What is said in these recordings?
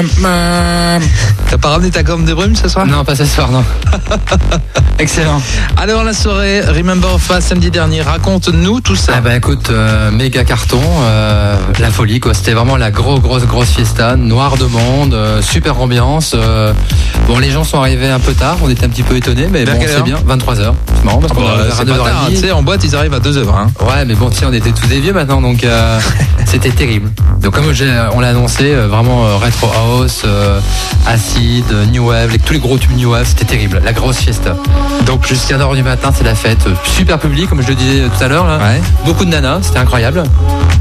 T'as pas ramené ta gomme de brume ce soir? Non, pas ce soir, non. Excellent. Alors la soirée Remember Fast samedi dernier, raconte-nous tout ça. Ah bah écoute, euh, méga carton, euh, la folie quoi. C'était vraiment la grosse, grosse, grosse fiesta, noir de monde, euh, super ambiance. bon, les gens sont arrivés un peu tard, on était un petit peu étonnés, mais Vers bon, c'est bien. 23 h C'est marrant parce Ah qu'on bah, à 2h30. tard, tu sais, en boîte ils arrivent à 2h. Hein. Ouais, mais bon, tiens, on était tous des vieux maintenant, donc c'était terrible. Donc comme on l'a annoncé, vraiment retro house, euh, acid, new wave, tous les gros tubes new wave, c'était terrible. La grosse fiesta. Donc jusqu'à 1h du matin, c'est la fête. Super public, comme je le disais tout à l'heure. là. Ouais. Beaucoup de nanas, c'était incroyable.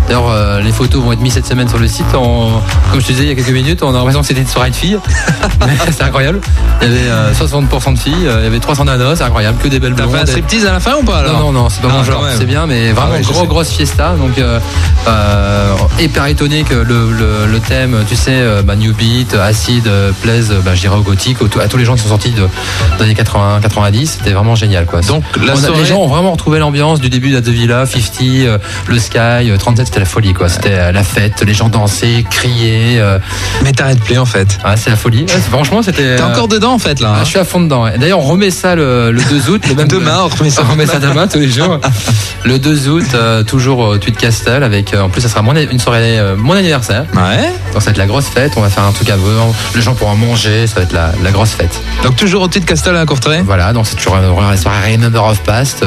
D'ailleurs, euh, les photos vont être mises cette semaine sur le site. Comme je te disais il y a quelques minutes, on a l'impression que c'était une soirée de filles. C'est incroyable. Il y avait euh, 60% de filles, euh, il y avait 300 nanas, c'est incroyable, que des belles T'as blondes. fait des- striptease à la fin ou pas alors non, non, non, c'est pas Ah, mon genre, c'est bien, mais vraiment Ah ouais, je gros, grosse fiesta. Donc, euh, euh, hyper étonné que le, le, le thème, tu sais, euh, bah, New Beat, Acid, euh, plaise, bah, je dirais au gothique, à tous les gens qui sont sortis de, des années 80, 90, c'était vraiment génial, quoi. Donc la On a- soirée. les gens ont vraiment retrouvé l'ambiance du début de la Villa, 50, euh, le Sky, euh, 37, c'était la folie, quoi. C'était euh, la fête, les gens dansaient, criaient. euh, Mais t'arrêtes plus en fait. ah, c'est la folie. Ouais, franchement, c'était. T'es euh, encore dedans en fait là. ah, hein je suis à fond dedans. D'ailleurs, on remet ça le, le 2 août. Le même Demain, on remet ça. on remet ça demain tous les jours. Le 2 août, euh, toujours au Tweet Castle, avec euh, en plus ça sera mon, une soirée, euh, mon anniversaire. Ouais. Donc ça va être la grosse fête. On va faire un truc à vraiment. Les gens pourront manger. Ça va être la, la grosse fête. Donc toujours au de Castel à Courtrai? Voilà. Donc c'est toujours la soirée Remember of Past,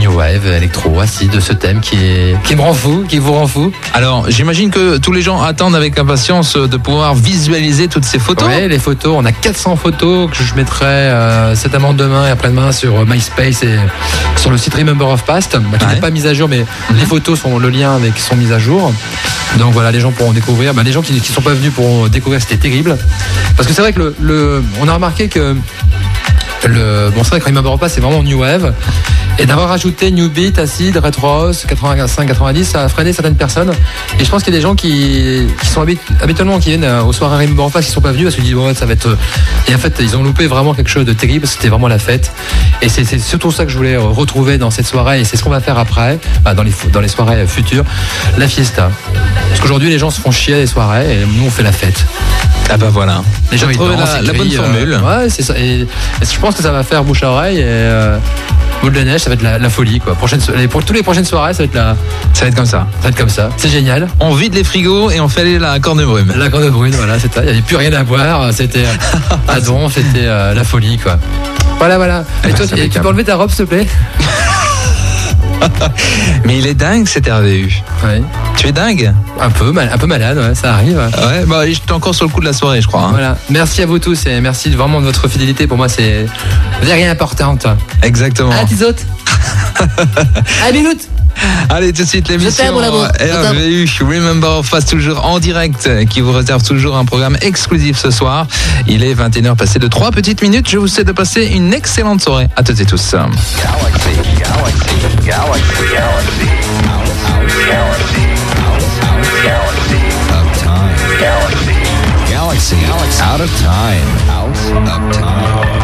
New Wave, électro, assis de ce thème qui est qui me rend fou, qui vous rend fou. Alors j'imagine que tous les gens attendent avec impatience de pouvoir visualiser toutes ces photos. Les photos, on a 400 photos que je mettrai euh, cet amende demain et après-demain sur euh, MySpace et sur le site Remember of Past, bah, qui Ouais. n'est pas mise à jour, mais les photos sont le lien avec sont mises à jour. Donc voilà, les gens pourront découvrir. Bah, les gens qui ne sont pas venus pourront découvrir, c'était terrible. Parce que c'est vrai que le, le- on a remarqué que le, bon, c'est vrai que Past, c'est vraiment New Wave. Et d'avoir rajouté New Beat, Acid, Retro House, 85, 90, ça a freiné certaines personnes. Et je pense qu'il y a des gens qui, sont habit- habituellement qui viennent euh, soirées Remember of Past, qui sont pas venus parce qu'ils disent, ouais, ça va être. euh, Et en fait, ils ont loupé vraiment quelque chose de terrible. C'était vraiment la fête. Et c'est surtout ça que je voulais euh, retrouver dans cette soirée. Et c'est ce qu'on va faire après, bah, dans, les, dans les soirées futures, la fiesta. Parce qu'aujourd'hui, les gens se font chier à les soirées et nous, on fait la fête. Ah bah voilà. Les gens, dansent, la, la bonne euh, formule. ouais, c'est ça. Et, et je pense que ça va faire bouche à oreille. Et euh, Boule de neige, ça va être la, la folie, quoi. Prochaine, so- les- pour toutes les prochaines soirées, ça va être la, Ça va être comme ça. ça va être comme ça. C'est génial. On vide les frigos et on fait aller la corne de brume. La grande brune, voilà, c'est ça. Il n'y avait plus rien à boire. C'était à don, c'était euh, la folie, quoi. Voilà, voilà. Et ben, toi, c'est tu- peux enlever ta robe, s'il te plaît? Mais il est dingue cet RVU. Tu es dingue Un peu, mal, un peu malade, ouais, ça arrive. Ouais, bah j'étais encore sur le coup de la soirée, je crois. hein. Voilà. Merci à vous tous et merci vraiment de votre fidélité. Pour moi, c'est rien importante. Exactement. À tes autres. À minute. Allez, tout de suite l'émission. RVU Remember Fast toujours en direct qui vous réserve toujours un programme exclusif ce soir. Il est 21h passé de 3 petites minutes. Je vous souhaite de passer une excellente soirée à toutes et tous. Galaxy. Out of time. Out of time.